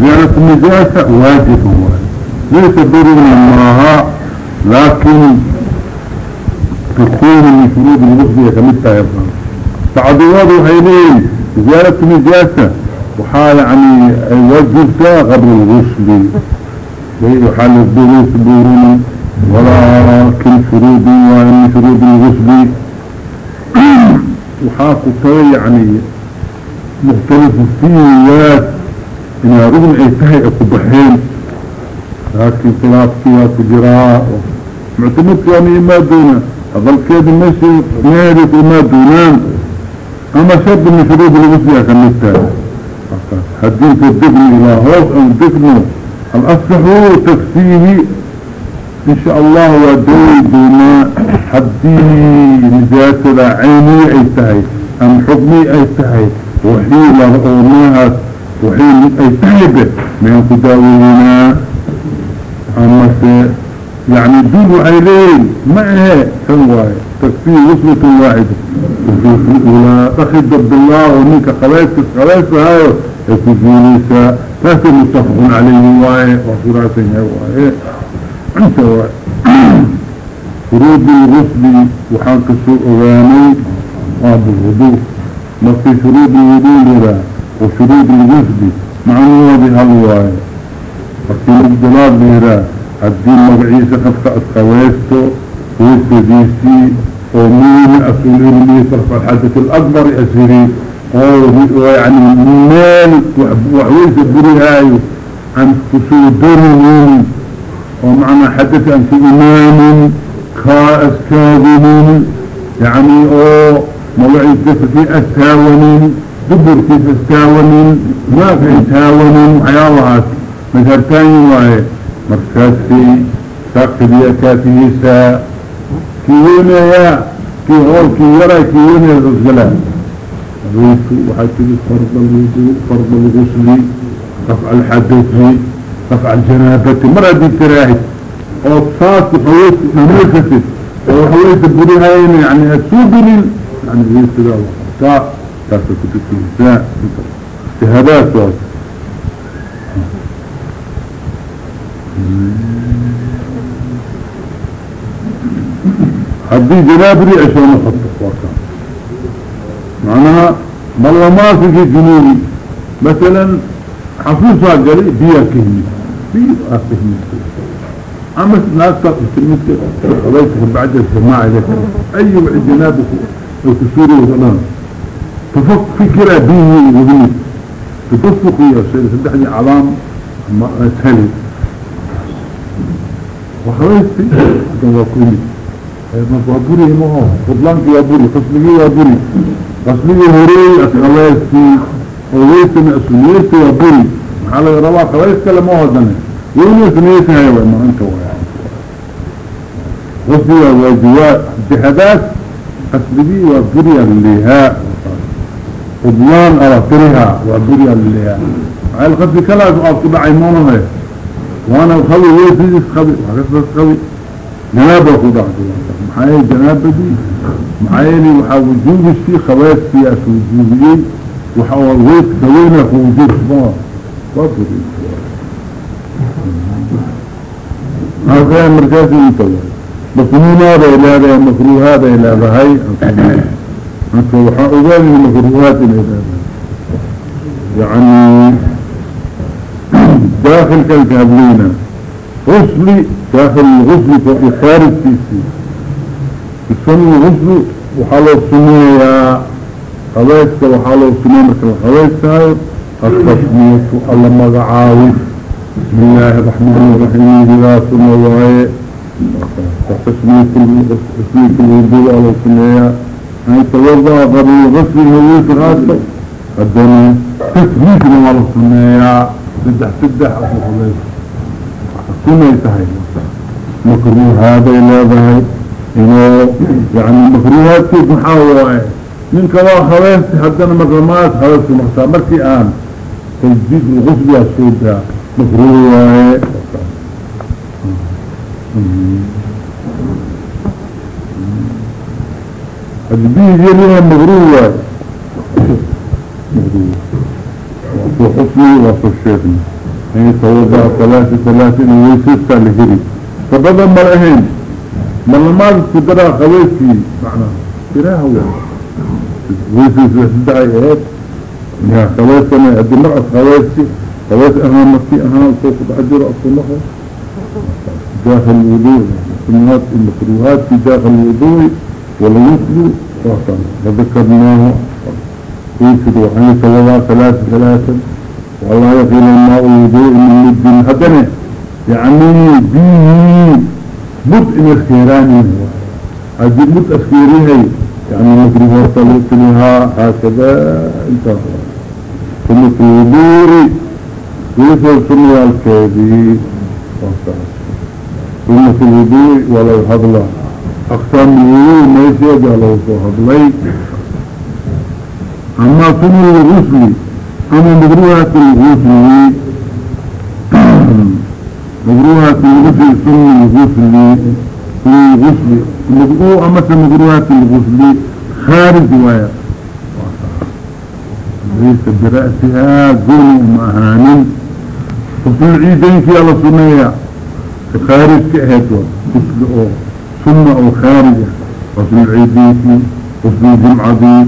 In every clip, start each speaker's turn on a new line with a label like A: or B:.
A: زيارة النجاسة واجب ليس ضروري معها لكن تكون من فروض المغذية كمثة يبقى تعضيوات وحيلين زيارة النجاسة وحال يعني وجبتها قبل الغسل وحال الضروس بورون ولكن فروض ومن فروض الغسل وحاكو يعني مختلف فيه إنها رغم أي تهي أكبحين لكن خلاف فيها كجراء معتمد يعني ما دون أظل كيد المسي نارد وما دونان أما شد من شروط المسيح كمتا حديث الدقن إلى هوس أو الدقن الأصلح تفسيه إن شاء الله ودي دونا حدي نجاتنا عيني أي تهي أم حكمي أي تهي وحيلة أمهات وحيل أي تهي من كداوينا أما يعني دون عيلين ما هي كنواي تكفيه وصلة واحدة ولا تخذ بالله ومنك خلاص خلاص هاي يكون تاسي متفق عليه واي وفراسين واي انت واي فروض الغسل وحانك سوء غاني وابو الوضوء ما في شروط الوضوء لذا وشروط الوفد معنوه بهالواي لكن الجلال ليرا الدين مبعيسة قفك أتخويسته ويستديسي ومين أسئل إلمي صرف الحدث الأكبر أسيري ويعني مالك وحويس البرهاي عن كسو دمهم ومعنى حدث عن إمام كاس كاذبين يعني أو مبعيس دفتي أستاونين duburkiisa istaawanin maaka intaawanin waxyaabahaas mashartaani waaye. Markaasi saaqfidiya kaafigiisa kii weynayaa kii hoor kii yaraa kii weynaya sasgala aduyku waxaa tiri farda lwudu farda lgusli rafca alxadasi rafca aljanaabati mar haddii tiraahid oo saas waxaweysa dhamaysatid oo waxaweysa burihayna yani asuubinin yani weysigaa waxabtaa تاسا كتب النساء اجتهادات واحد هدي جنابري عشان نخطف وكان معناها ملومات في جنوبي مثلا حفوظها قالي بيا كهمي بيا كهمي اما ناس تقسمت حواليك بعد الجماعة لك اي وعي جنابك وكسوري وغنان تفك فكرة بيه وبيه تدفق يا سيدي سدحني علام تهلي وحواليك كان كلي وابوري ما فضلانك وابوري قسمي وابوري قسمي هوري اسغلاسي وليسن اسميسي وابوري على روا خلاص كلام ما هدنا يوم اسميسي هاي ما انت ويا قسمي وجواء جهادات قسمي وابوري الليها عدوان على برها وبرها اللي على الخد كلا أبقى بعيمونه هي وانا الخوي هو يفيد الخوي وحكسر الخوي جنابة أقول بعض معايا جنابة دي معايا لي وحا وجود الشي خوات فيها في وجودين وحا وجود كوينة في وجود ما وابد هذا مركز يتوى بس مو هذا إلا هذا مكروه هذا إلا هذا هاي انت وحا اغاني المكروهات الى هذا يعني داخل كالكابلينا غسلي داخل الغسل في خارج تيسي يسمى الغسل وحالو سمية خليسك وحالو سمية مثل خليسك التصمية الله مقعاوي بسم الله الرحمن الرحيم إذا سمى وعي تسمية تسمية الوضوء على سمية أن توضع قبل الغسل هوية غاسة قدمي تسمية على سمية تدح تدح أبو خليسك كنا يتهي مكروه هذا إلا ذهي إنه يعني مكروهات كيف محاوة من كوا خلاص حدنا مكرمات خلاص مختار مركي آن تجديد الغسل والسودة مكروه حدبيه يليها مغروة وفي حسني وفي الشيخني هي توضع ثلاثة ثلاثين ويسيسة لهري فبدا مرأهين من الماضي تدرى قويتي معنى تراها ويسيسة دعي ايب يا قويت انا ادي مرأة قويتي قويت اها مكي اها وصوت عجر اصنعه داخل الوضوء السنوات المكروهات في داخل الوضوء ولمثل وطن فذكرناه يمكن وحين سوى ثلاث ثلاثة والله يقيل الماء الوضوء من مد هدنه يعني ديني مد اخيراني هذه مد اخيريني يعني مدري وطلت لها هكذا انتهى ثم في الوضوء ويسر سنة الكاذي ثم في الوضوء ولو هضلها afsaamiyu mayseega lagu soo hadlay ama sunni rusli ama mugruhaati lgusli mugruhaati lgusli sunni lgusli sunni lgusli amase mugruhaati lgusli khaarij waaya laysa bira'sihaa gooni uma ahaanin usul ciideynkii ala suneeya khaarij ka ahayd wa gusli oo ثم او خارجة غسل العيدين غسل الجمعة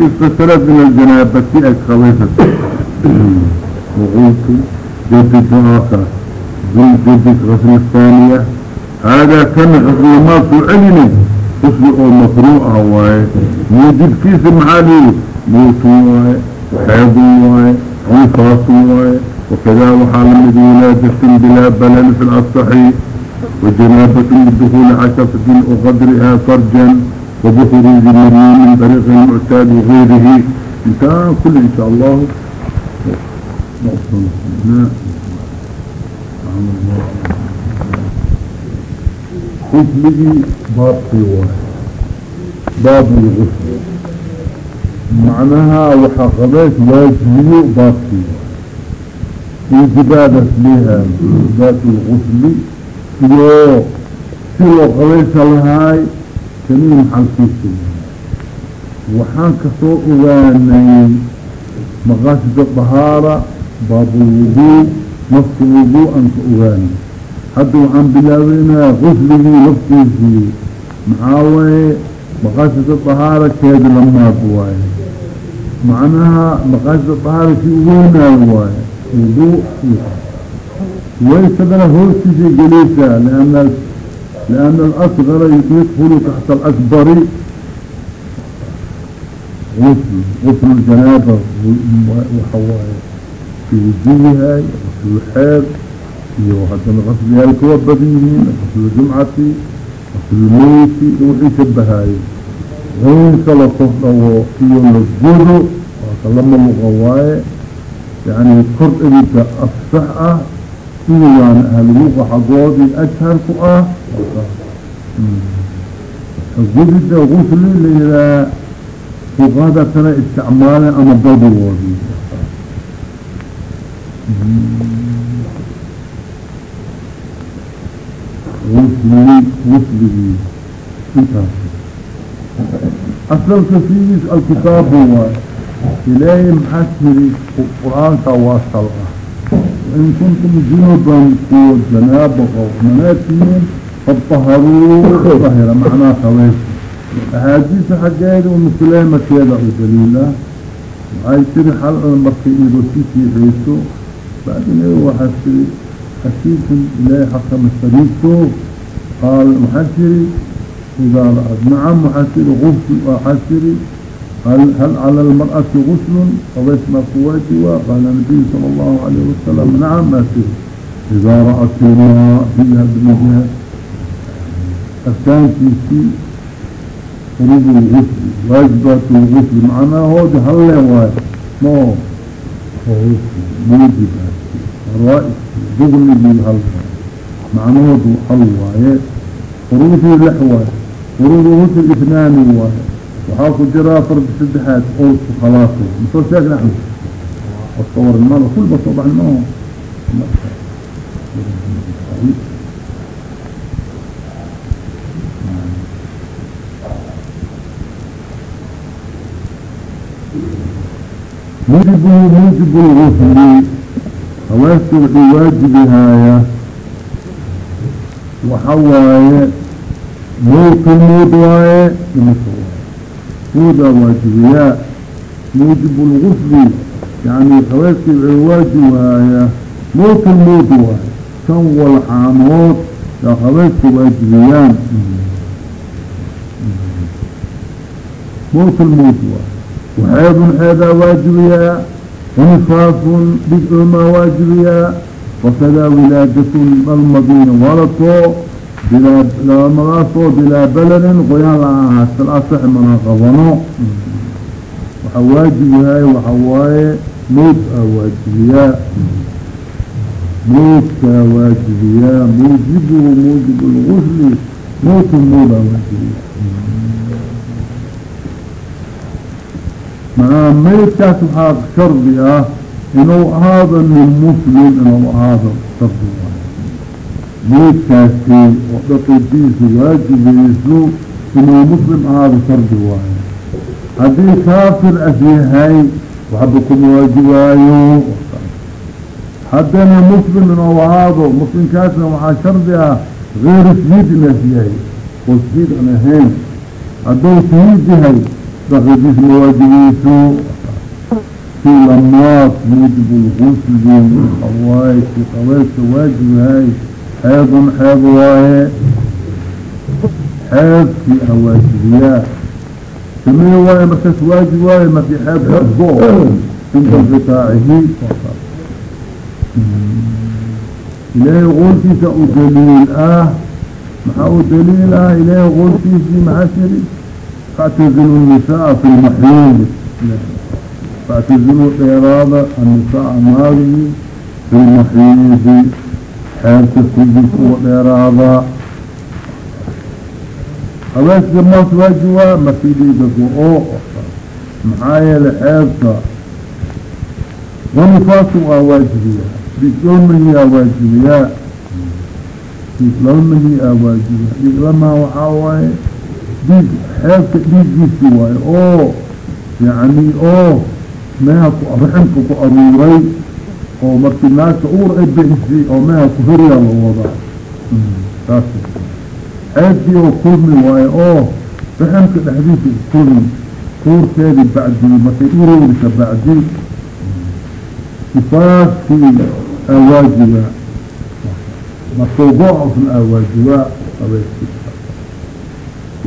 A: استسرت من الجنابة اكخليسة وقلت جدك آخر قلت جدك غسل الثانية هذا كان غسل ما سعلني غسل او مقروء هواي موجب كيس معالي موت هواي وحيض هواي عنفاس هواي وكذا وحال المدينة جسم بلا بلن في الأصحي وجنابة بالدخول على شفة أو فرجا وبخروج المريم من طريق المعتاد وغيره انتهى كل إن شاء الله غسله باب قواه باب الغسل معناها وحقبات واجبه باب قواه انتبادت لها باب الغسل iyo siloo qabaysa lahaay kanii maxalkiisa waxaan ka soo ogaanay maqaasida dahaara baabulwuduu lafka wuduu aan ka ogaanay hadda waxaan bilaabeynaa qusligii laftiisii maxaa waaye maqaasida dahaara keeda lamaad waaye macnaha maqaasida dahaara kii ugu weynaayo waaye wuduu iyo مقاصد الطهارة في اواني الواي وضوء ويسدنا هوسي جليسة لأن لأن الأصغر يدخل تحت الأكبر غسل غسل الجنابة وحواي في وجوهها غسل الحيض وحتى غسل الكوبدين غسل الجمعة غسل الموت وحي شبهاي غين سلطه له يوم الجهد وكلم الغواية يعني kuwayaan ahluuqa xagoodii ashar ku ah. Xugudida gusli la yiraa fuqahada kale isticmaaleen ama badigoodii gusli gusligii intaas. Asalka fiigiis alkitaabu waay ilaahay maxaa tiri qur'aanka waa sal ah إن كنتم جنوبا قوة جنابة أو مناتين فالطهروا ظاهرة معناه خويس أحاديث حقائد ومسلمة كذا ودليلة وعاي تري حلقة المركي إيروسيسي حيثو بعدين هو حسري حسيت إليه حق مستريته قال محسري إذا رأت نعم محسري غسل وحسري هل, هل على المرأة غسل فبسم قواتها قال النبي صلى الله عليه وسلم نعم ما فيه إذا رأت الماء فيها بنجها أفتانتي في فروض الغسل واجبات الغسل معناه هو دحل واي ما هو موجب رائد دغل من هالفا معناه دحل واي فروض اللحوة فروض غسل اثنان واي waxaa ku jiraa fardi saddexaad oolku khalaafo masoo sheeg axmed waska waranimada kulba toban no mujib mujibul gufli haweesta wuxuu waajibihaaya waxaa waaye mowt lmuud waaye dhimasa kuudaa waajibiyaa muujib lgufli yani haweeskii wuxuu waajibaaya mowta lmowd waayo shan walcaanood yaa haweeska waajibiyaan mowt lmowd waayo waxeedun xeedaa waajibiyaa wanifaafun dhig-oomaa waajibiyaa wakadaa wilaadatun dhalmadiina walatoo ولادة المدينة ولطو بلا لا مغاصو بلا بلد قيان لها الأصح من غضنو واجبها وحواي موت واجبيا موت واجبيا موجبه موجب الغسل موت الموت واجبيا مع ميت كاسب شرطي اه انه هذا من مسلم انه هذا شرطي ميت كاسي وقت بيس واجب يسو انه مسلم هذا شرطي واحد haddii kaafir as yahay waxba kuma waajibaayo haddana muslim inuu ahaado muslimkaasna waxaa shardi ah غeyr shiid inas yahay oo shiid an ahayn hadduu shahiid yahay dakidiis ma waajibeyso si lamaad muujib lgusli hawaay si qabeedka waajib yahay xeedun xeed waaye xeedkii awaajibiyaa سميه واي مركز واجب واي ما في حاب حبه عند انقطاعه إليه غلتي سأدليل آه محاو دليل آه إليه غلتي في معاشري فاعتزلوا النساء في المحيول فاعتزلوا الإرادة النساء ماضي في xeerka kujirka uga dheeraadaa haweenka maas waajiwaa markii dhiigaka oo maxaa yeele xeerka wanifaasku aa waajibiya. Dhiigsoomahii aa waajibiyaa dhiiglamahi aa waajibiya. Dhiiglamaa waxaa waaye dhiig xeerka dhiiggiisi waaye oo yacni oo meeha raximka ku aruuray oo markii naagta uur ay bixisay oo meha ku horiyaa la wadaa saas xeebtii oo kulmi waayo oo raximka dhexdiisa kulmi kuurkeedii bacdii markay urowrika bacdi sifaaskii awaajiba markuu abeesi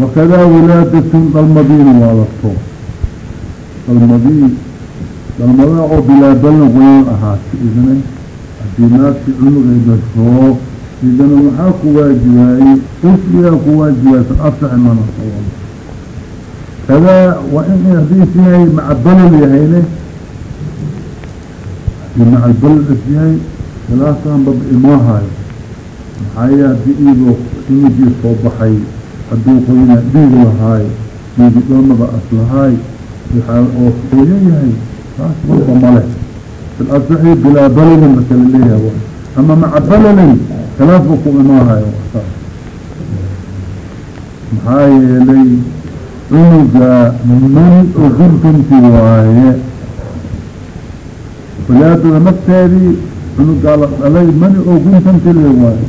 A: wakadaa wilaadatun dalmadiina waa lato dalmadii dalmada oo bilaabalna wayan ahaatay idna haddii naagtii cunugay dasoo idana waxaa ku waajibaayey usligaa ku waajibaaysa asaxi mana kadaa waa in hadiis yahay maca balal yahayne haddii maca balal is yahay salaasan baba imaahayo maxaa yee haddii iyadoo imigii soo baxay hadduu qoyna dhiig lahaay dhiigi dhoomaba as lahaay waxaa oo qoyan yahay male filasaxi bilaa balalin marka la leeyahay ama maca balalin khilaaf buu ku imaahayo maxaa yeelay cunuga man uguntanti waaye walaadada nafteedii cunugaa la dhalay mani oguntanti le waaye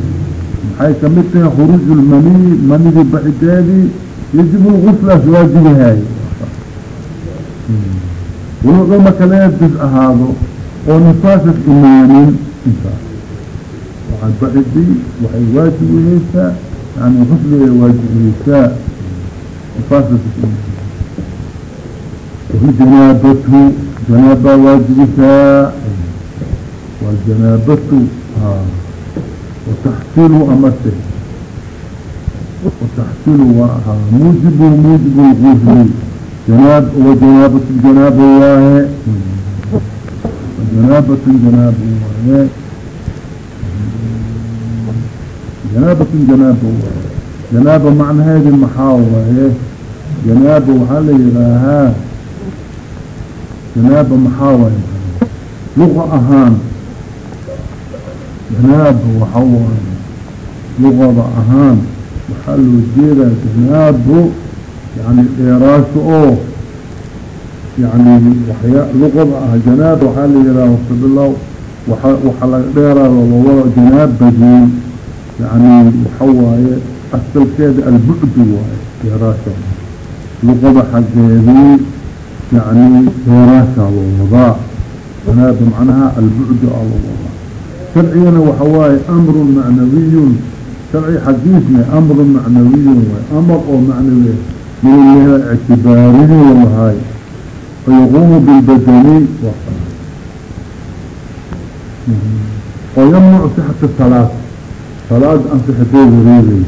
A: maxay ka mid tahay khuruuj lmani manidii baxideedii yajibu lguflaas waajibahay walow marka leedis ahaado oo nifaasas imaanin intaas waxaa baxidii waxay waajibihaysaa yani gusligay waajibihaysaa nifaasas janaabatu janaabaa waajibisaa waa janaabatu wataxsilu amase wataxsilu waa ahaa muujibu muujibu lgusli janaab wajanaabatu janaaba waaye janaabatu janaaba waaye janaabatu janaaba waaye janaaba macnaheedi maxaa waaye janaaba waxaa la yidhaahaa janaaba maxaa waaye luqa ahaan janaaba waxa waaye luqada ahaan yani dheeraasho oo yani waxya luqada ah janaaba waxaa la yidhaha waqti bilow waxa laga dheeraado lawada janaabadii yani waxa waaye asalkeeda albucdu waaye dheeraasha luqada xaggeedii yani dheeraashaa loo wadaa janaaba macnaha albucdu aa loo wadaa sharcigana waxa waaye amrun macnawiyun sharci xadiisna amrun macnawiyun waay amar oo minnaha ictibaaridii lamahaay alqumu bilbadani wayamnuc sixata salaad salaad ansixiteedu reebay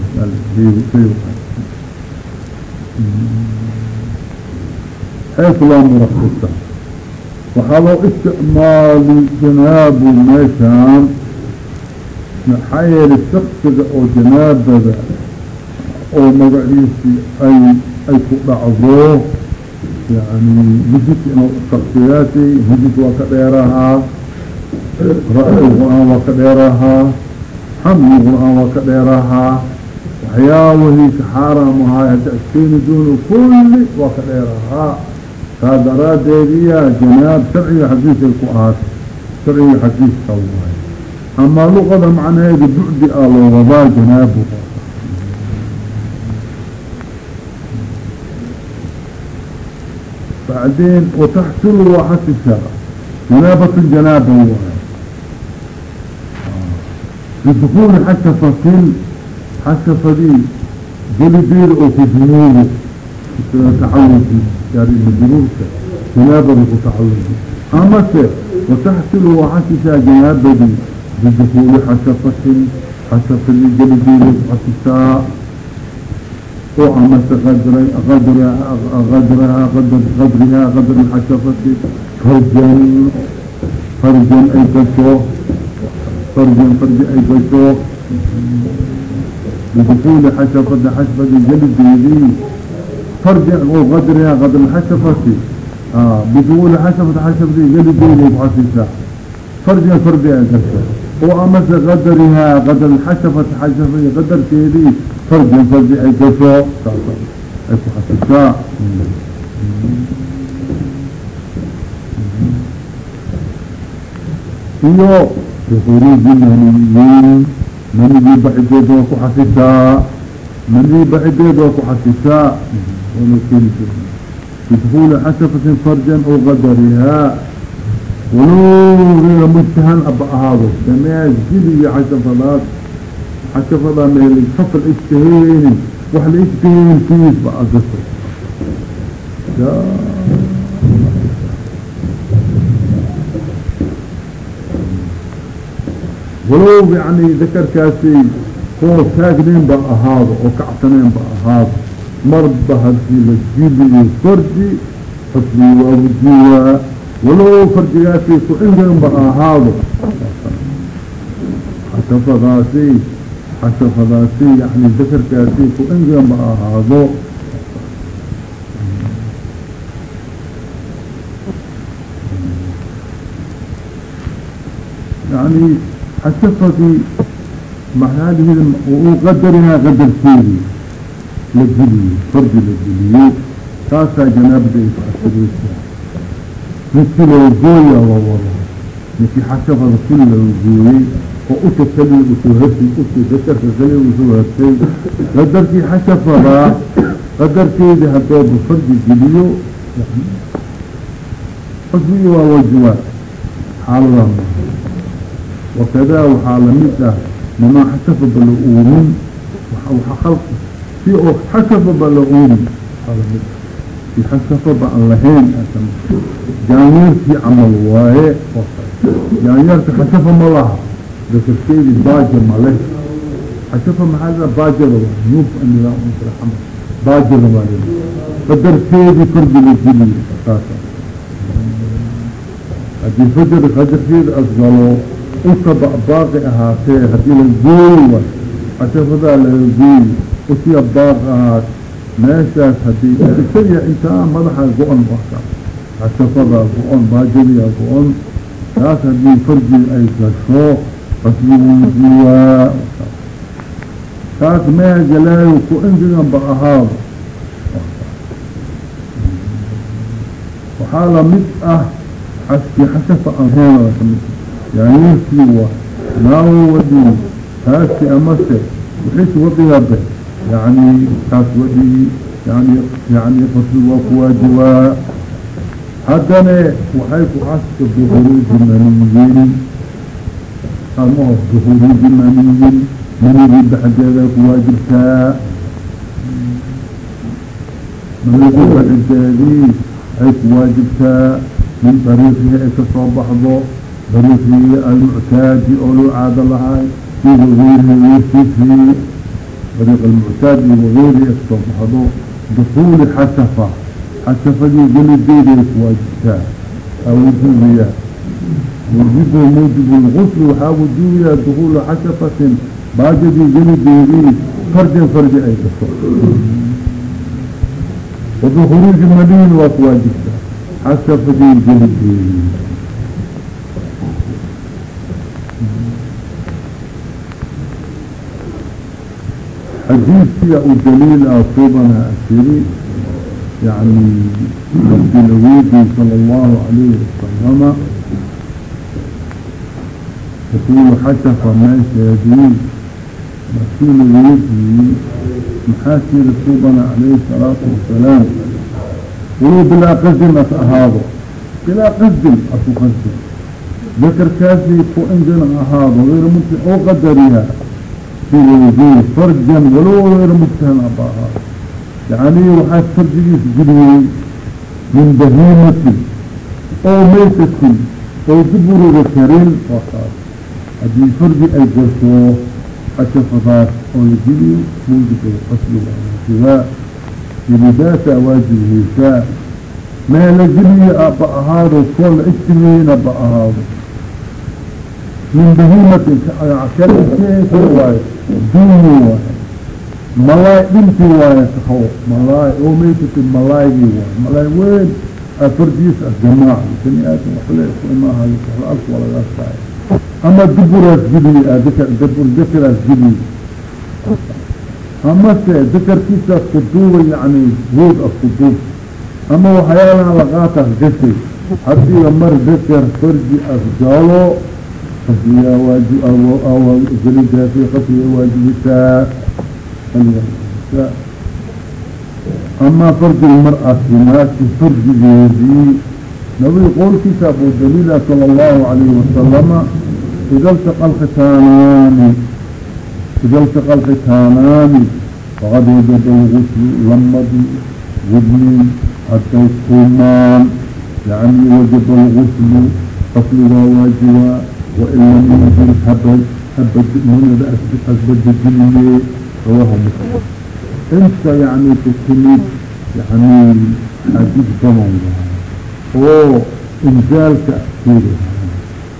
A: xaysu laa murakasa waxaa loo isticmaali janaabu meeshaan maxaa yeelay shaksiga oo janaabada oo magaciisi ay ay ku dhacdo yani hujidka inuu shaksiyaatay hujidka waa ka dheerahaa ra'ul qur'aan waa ka dheerahaa xamdi qur'aan waa ka dheerahaa waxyaawahii ka xaaraam ahaay hadda askeeni duunu kulli waa ka dheerahaa taa daraadeediya janaab sharciga xagiisay ku aad sharciga xagiiska waayo amaa luqada macnaheeda bucdi ah loo wadaa janaab بعدين وتحصل وحسب شرع جنابة جنابة واحد لتكون حتى فصيل حتى صديق جلي بير او تجنوبه تعود يعني مجنوبك جنابة وتعود اما وتحصل وحسب جنابة بدخول حتى فصيل حتى صديق جلي بير او تجنوبه قدرها قدرها قدر قدرها قدر الحشفة فرجا فرجا اي كشوه فرجا فرج أي بشوق بدخول حشفة حشفة جلد يدي فرجا وغدرها غدر الحشفة آه بدخول حشفة حشفة جلد يدي بحسيسة فرجا فرجا أي وأمس غدرها غدر الحشفة حشفة غدر يدي فرجا فرجا أي بشوق أي بحسيسة iyo بخروج المنيين مني بعدد وكو حسساء مني بعدد وكو حسساء ولكن بدخول حسفة فرجا أو غدرها ولو غير مجتهن أبقى هذا سماع جلي حسفلات حسفلات من الصف الاجتهين وحل اجتهين فيه بقى قصر ولو يعني ذكر كاسي هو ساقنين بأهاض وكعتنين بأهاض مرضى هذه للجيل الفرجي حسبي وابجيوا ولو فرجي كاسي xashafadaasi yani zakarkaasi ku engegan ma ahaado yani xashafadii maxyaaliheeda uu qadarinaha qadarkeedi la geliyo fardi la geliyo taasaa janaabada ay ku asireysaa ninki loo gooyaa waa wada ninkii xashafada kuli loo gooyey وأتسلي وسوهتي أتذكر تسلي وسوهتي قدرتي حشفة قدرتي ذي هدو بفرد الجليو حسبي ووجوات حال الله وكذا وحال مدة مما حسب بالأورون وحخلق في حسب بالأورون في حسب باللهين جانير في عمل واي جانير في حسب ملاها ذكر سيد باجر ماله حسب محل باجر نوب أن لا أمسر حمد باجر ماله قدر سيد فرد للجلي أساسا هذه فجر قدر سيد أصغلوا uka baaqi ahaatee haddii la gooy cashafadaa laga gooy usiya baaq ahaat meeshaas hadii isaga intaa madaxa go-on marka cashafadaa go-on baajadiyaa go-on taas haddii farji ay gasho qasbiwujuwaa taas meha galaayo ku engegan ba ahaado waxaa la mid ah xaski xashafa aheena ka mid yaaniirkii waa naawo wadii taasi amase wixis wadigabe yani taas wadii yani yani fasli waa ku waajibaa haddana xaska bihuruuji maniyin manigii baxdeeda ku waajibtaa manigii baxdeedii ay ku waajibtaa min dariiqihii ay ka soo baxdo dariiqii almuctaadi oo loo caado lahay iyo wageyrihi wasiifii dariiq almuctaad iyo wageyrihi ay ka soo baxdo dukuuli xasafa xasafadii gelideeda ay ku waajibtaa aa wujuubiya wujubu muujibu lgusl waxaa wujuubiyaa dukuulu xasafatin baajadii gelideedii farjin farji ay gasho wabikhuruuji madiin waa ku waajibtaa xasafadii gelideedii xadiidkia u daliil ah suubana ashiri yani abdilawidi sala allahu alayhi wasalama la weydii maxaa siiri suubana calayhi salaatu wasalaam walow bilaa qasdin as ahaado bilaa qasdin asu qasdin dakarkaasii ku ingana ahaado غayr mumkin oo qadariha siwujuud farjan walow غayr mujtahan aba ahaado yani waxaa farjigiis geliyey min bahiimatin oo maysatin oo duburuga karin waa kaas haddii farji ay gasho xashafadaas oo la geliyo mawjibka qasli waajiba ilidaasa waajibihiisaa mee la geliyo aba ahaado koo la ijtimeeyin aba ahaado min bahiimatin kalkeesa waayo duuni waayo malaay dhintii waayo taho malaay oo maysatin malaaygii waayo malaay weyn farjiis ah jamaac bani aadam waxle imaahayo alku ama duburaas geliye dubur dakaraas geliye amase dakarkiisaas kuduuba yani wood as kuduub ama waxyaalaha laqaataas gashay hadiiba mar dakar farji as galo qasliyaa waajib gelidaasi qasliga waajibisaa qasliga ama farji lmar'ati farjigeedii nabiga qowlkiisa abu daliila sala allahu alayhi wasalama ida ltaqa alkhitaanaani ida ltaqa alkhitaanaani faqad wajaba lguslu lamadi gudni hadday kulmaan yani wajaba lguslu qasligaa waajiba wain lam yujil habad habad munada asbadajiliye rawahu muslim inta yani kutimid yani xadiid badan oo inzaalka keeda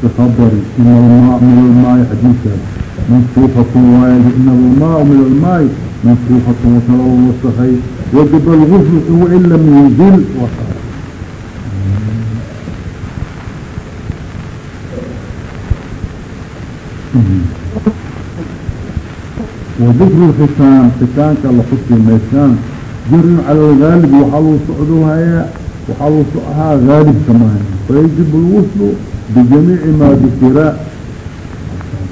A: bikhabari in almaa min almaai xadiidkaas mansuufatun waaye in almaau min almaai mansuufatun wasala wasakay wajaba lgusl wain lam yunzil وذكر الختان ختانك لخصي ميسان جر على الغالب وحلو صعدوها وحلو صعها غالب كمان فيجب الوصل بجميع ما ذكر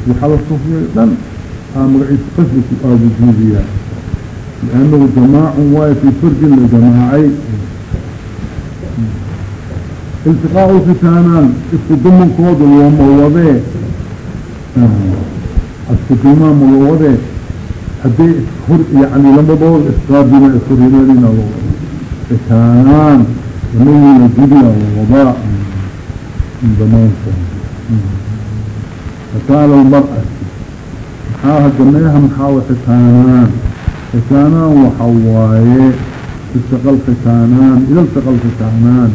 A: وحلو صفيا أمرعي قصدك أبو جوزيا لأنه جماع واي في فرج لجماعي التقاء الختانان استضم كود وموضي استقيمة ملوضي haddii hor yani labadood isqaabila ishorhireerina itaanaan lamagina gudiya wadaa banaanka xitaana almar'ati maxaa hadameeha maxaa wa xitaanaan xitaanaan waxa waaye istaqal khitaanaan ida iltaqal khitaanaan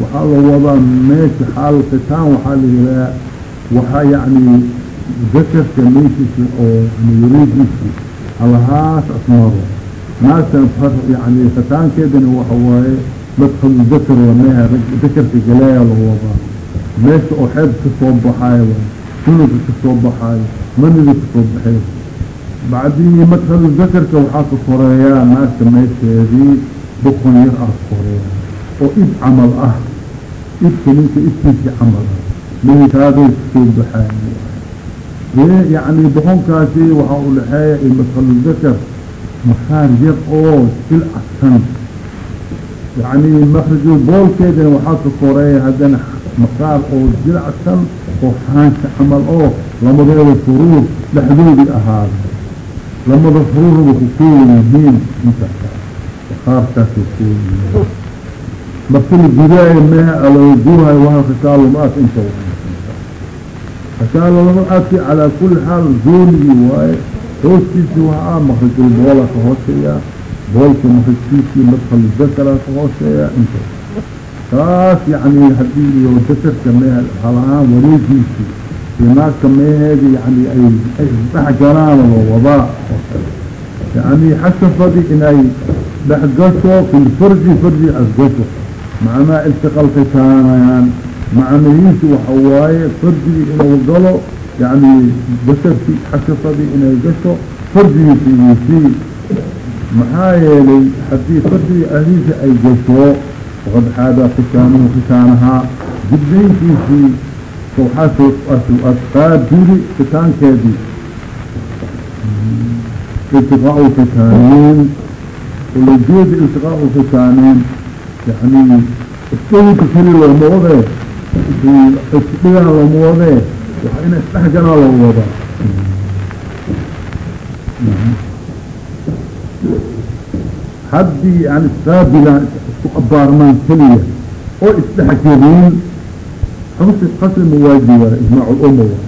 A: waxaa la wadaa meesha xaal khitaan waxaa la yidhaha waxaa yani dakarka meeshiisa oo wareegiisa halahaas asmaro naagtan yani khitaankeedana waxa waaye madkhalu dakar waa meeha dakarka galeeya la wadaa meesha oo xeeb ka soo baxaayo sunuga ka soo baxaayo manida ka soo baxay. Bacdii madkhalu dakarka waxaa ka koreeyaa naagta meesheedii bukon yar ah koreeya oo ib camal ah ibka ninka ibkiisi camal ah. Mihikaabay ku soo baxaay yani boqonkaasi waxaa u dhexeeya ilmasaludakar makaar yar oo silcsan yani makraju boolkeedana waxaa ka koreeya haddana maqaar oo jilacsan oo xaansha camal oo lamadeeda furuur dhexdoodii ahaada lamada furuurba ku kooyihiin inta maqaarkaasay kooyihiin marka la gudaayo meha alaga guraayo waa khitaalumaad inta khitaalumaadki calaa kuli xaal zoonigii waaye hoostiisi waxaa makrajul boola ka hooseeya boolka makrajkiisii madkal dakara ka hooseeya inta taas yani haddii iyo dakarka mehe hal ahaan wareegiisii iyo naagka meheedi yani ay ay isdhex galaan loo wadaa yani xashafadii inay dhex gasho fi lfarji farji asgasho macnaa iltiqal khitaanayaan macnahiisu waxa waaye farjigii inuu galo yani basarkii xashafadii inay gasho farjigiisigiisii maxaa yeelay haddii farjigii ahdiisa ay gasho waqad xaada khitaanuhu khitaanahaa gudbayntiisii waxaasqaabiri khitaankeedii iltiqaau khitaaneen ulajeeda iltiqaau khitaaneen yani isdhowka keli looma wadee isdhigaan looma wadee waa ina isdhexganaa loo wadaa haddii yani saabilaan isku abaarmaan keliya oo isdhexgelin xus qasri mawaaji waay ijmaac uluma waay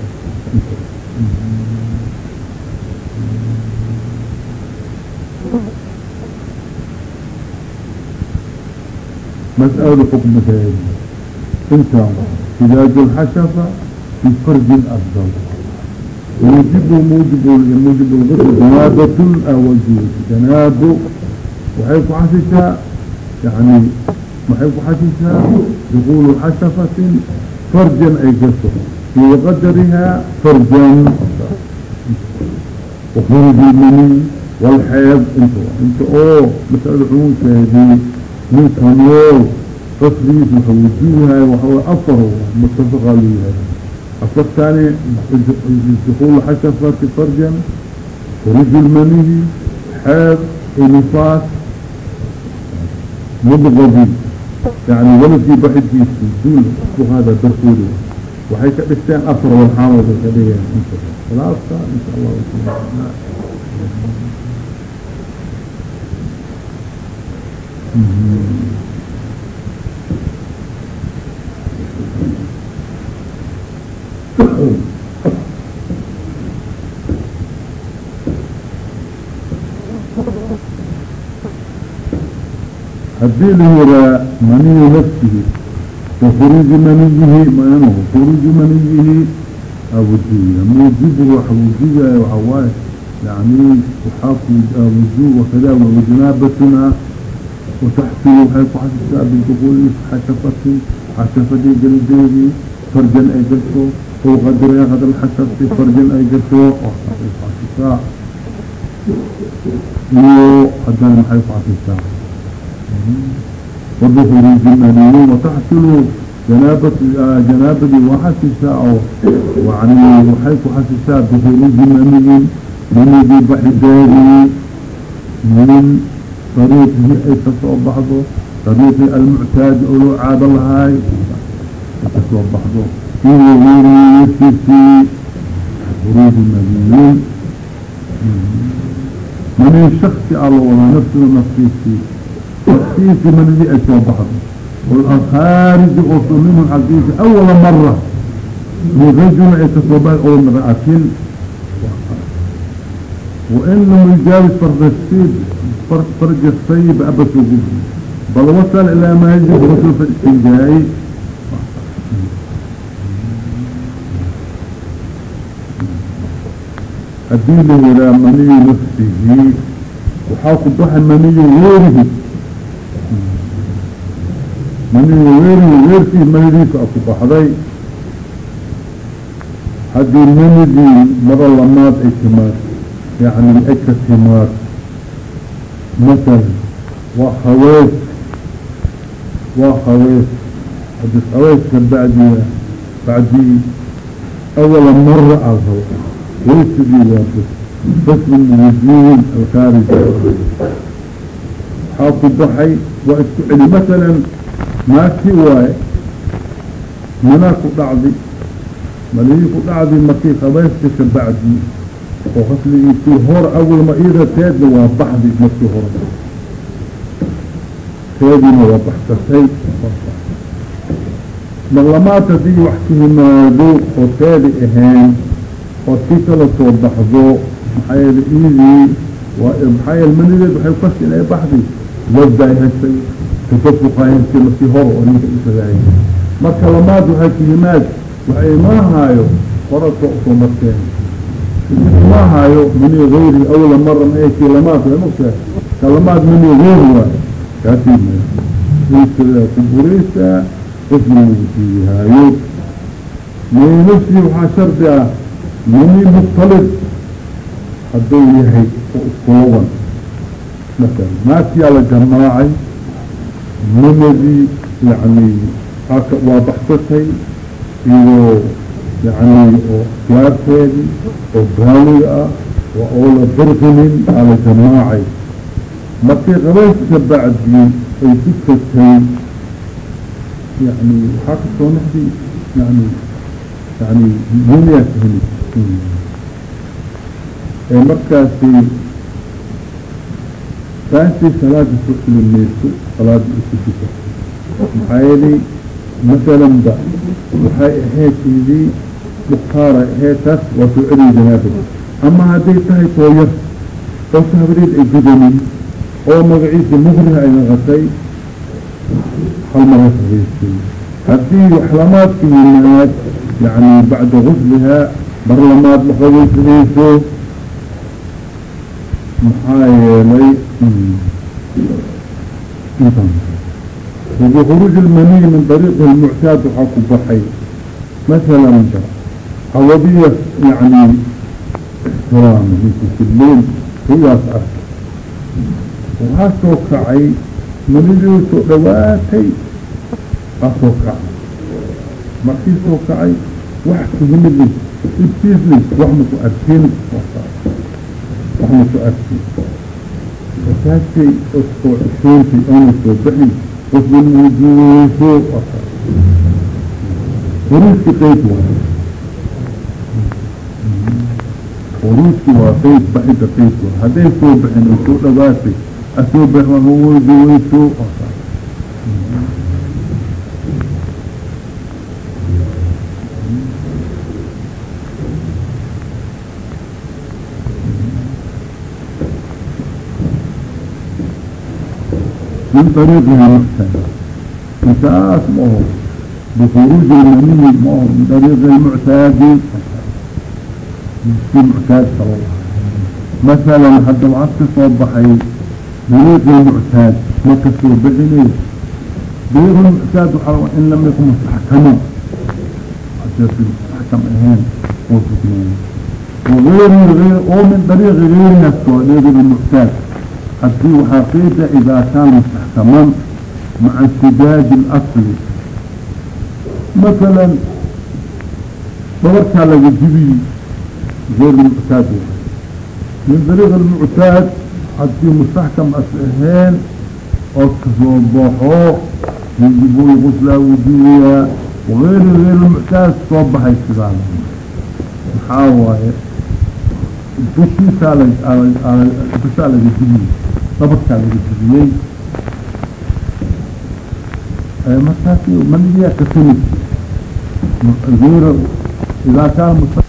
A: مسألة حكم ذلك انت سداج الحشفة في فرج أفضل ويجب موجب موجب الغسل جنابة أو وجود جنابه yani maxay ku xasiisaa duquulu xasafatin farjan ay gaso fii qadarihaa farjan wafuruji mani walxeeb inta inta oo masalada cumuum sheegay ninka nool qasrigiis waxa wujuuhaay waxawa afar mutafaqa lu afartaani duquulu xasafati farjan furuji lmanihi xeeb inifaas مضغضي يعني ولدي بحد فيسي دون هذا درسولي وحيث الإستان أفر والحامل بالكبير خلاص إن شاء الله وسلم haddii la yiraa maniyu nafsihi wakuruuji maniyihi manuhu kuruuji maniyihi abudiya mawjudu waxa wujudaya waxa waaye yani waxaakuwujud wakadalika wajanaabatuna وتحصل هاي فحصل بالقبول حشفته جلدي فرجا اي جلسه هو قدر يا قدر حشفت فرجا اي جلسه وحصل فحصل و حتى لم حيفعل وبخروج المني وتحصل جنابة جنابة وحسسا أو يعني وحيث حسسا بخروج المني مني بحدادي من طريقه أي تصوب بعضه طريق المعتاد أولو عاد الله هاي تصوب بعضه في غير يسيسي خروج المني من الشخص الله ولا نفسه نفسه تحسيس مدد أشوابحك والخارج أصل منه الحديث أول مرة ورجل يتصبع أو مرأة وإنه يجاوز فرد السيد فرج السيب أبس وجود بل وصل إلى ما يجب رجل في الاستنجاي أديله إلى مني نفسه وحاكم بحى مني غيره maniga weeriga weerkii madadiisa aku baxday. Haddii manidii maro lamaad ay timaad yacni ay ka timaad masalan waa hawees waa hawees. Hadis haweeskan bacdiya bacdii awala mara aad haw weysigii waa bas fasmin wujuuhin alkhaariji waxaa ku baxay waa isku celi masalan maakii waaye manaa ku dhacdi malihii ku dhacdi markii qabayskasa bacdi oo qasligiisii hor awal ma iida teedna waa baxdi markii hore. Teediina waa baxsatay marlamaad haddii wax ka himaado oo teedi ahayn oo sii kala soo baxdo maxaa yeele iidii waa maxaa yeele manideed waxay kasi inay baxdi waddaay heshay kafofuqaayinti nasiihooda oo ninka ifadaayay marka lamaad waxaa kelimaad waxay maahaayo qoraka u soo marteen. Maahaayo mini hayri awla mara maayki lamaad way mogtahay ka lamaad mini hayri waay kaasi burisadaa ku siiyahaayo minafsii waxaa shardi ah mini mukhtalid haduu yahay oo isku laban. Masala la jamaacay madadii yani waa baxsatay iyo yani oo ikhtiyaarteedi oo baaliga ah waa oola barqinin ala jamaacay markii qabeyska bacdii ay ku tagtay yani waxaa ka soo soo nixdii yani yani duuniyaa ee markaasi taasay salaada soo celimayso salaada isu dika maxaa yeelay masalan ba waxay ahayd idii muktaaray ahayd taas waa soo celiya janaabada ama hadday tahay tooyar oo sahbadeed ay gudanin oo magaciisa mugriha ay naqatay hal mara sahaystay haddii waxlamaadka yimaad yani bacda guslihaa barlamaad ma qabaysanayso maxaa yeelay hmm, bkhuruuj lmaniyi min dariiqi lmuctaad waxaa ku baxay masalan cawadiya yani ixtiraam mikusileen sidaas arka ah. waxaa soo kacay manidii soo dhawaatay aa soo kacay markii soo kacay wax kuhimid ibtiis wax maku arkin waxna arkay asaasay oskoo soo baxin qofban muujiso quruuski qeyb waay quruuski waa qeyb baxida qeyb hadday soo baxin soo dhawaatay asoo bax من طريقه المحسن مساس ما هو بخروج المني ما هو من طريق المعتاد في معتاد صلى الله مثلا حتى العصر صبحي طريق المعتاد ما كسر بعينيه طريق المعتاد وحروا إن لم يكن مستحكما حتى مستحكم إهان وفتنين وغير غير أو من طريق غير نفسه طريق المعتاد حتى وحقيقة إذا كان مستحكما مع انسداد الأصل مثلا طورتها لجبي غير المعتاد من طريق المعتاد حتى مستحكم أسهين أكسو بحو يجيبوا غسلا وديا وغير غير المعتاد صبح يستغال محاوة بشي سالة بسالة جديد طبق سالة جديد dabarkaa laga dudiyey eh, markaas mandiya kasini idaa kaana